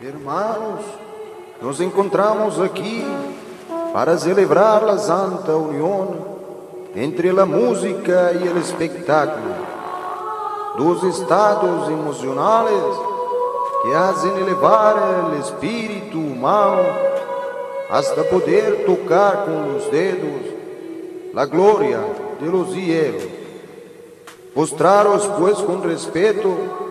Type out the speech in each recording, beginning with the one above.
Hermanos, nos encontramos aqui para celebrar a santa união entre a música e o espetáculo, dos estados emocionais que hacen elevar o espírito humano hasta poder tocar com os dedos a glória de los cielos. Postraros pues con respeto y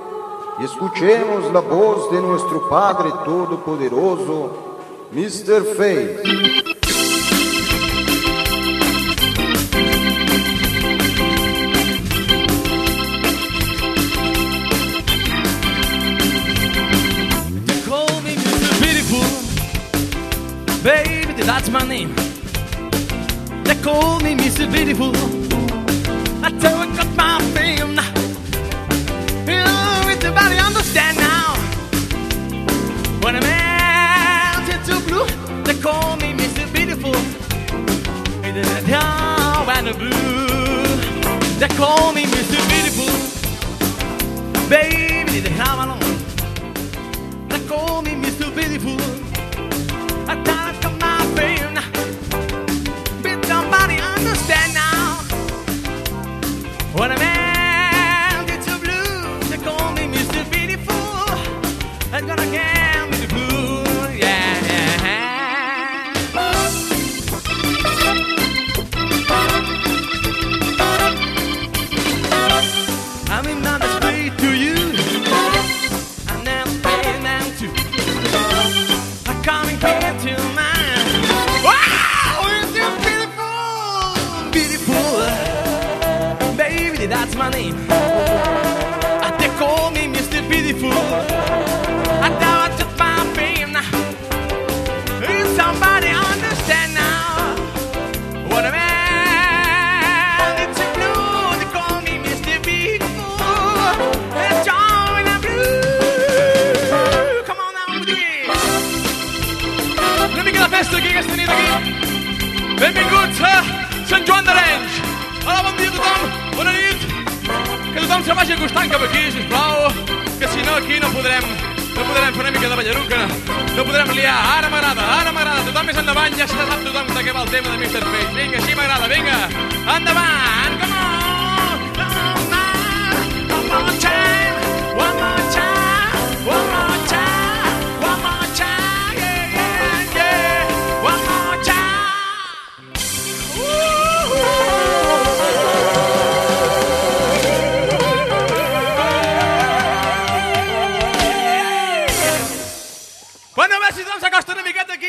escuchemos la voz de nuestro Padre Todopoderoso, Mr. Faith. Baby, that's my name. They call me Mr. Beautiful. I tell you, my When I'm out into blue, they call me Mr. Beautiful. In the down and the blue, they call me Mr. Beautiful. Baby, they have alone. They call me Mr. Beautiful. Coming here to mine. Wow, it's so beautiful, beautiful. Baby, that's my name. Benvinguts a Sant Joan d'Arenys. Hola, bon dia a tothom. Bona nit. Que tothom se vagi acostant cap aquí, sisplau. Que si no aquí no podrem no podrem fer una mica de ballaruca. No podrem liar. Ara m'agrada, ara m'agrada. Tothom més endavant. Ja se sap tothom de què va el tema de Mr. Face. Vinga, així m'agrada. Vinga. Endavant.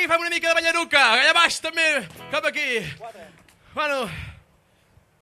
Fem una mica de ballaruca. Allà baix també, cap aquí. Bueno,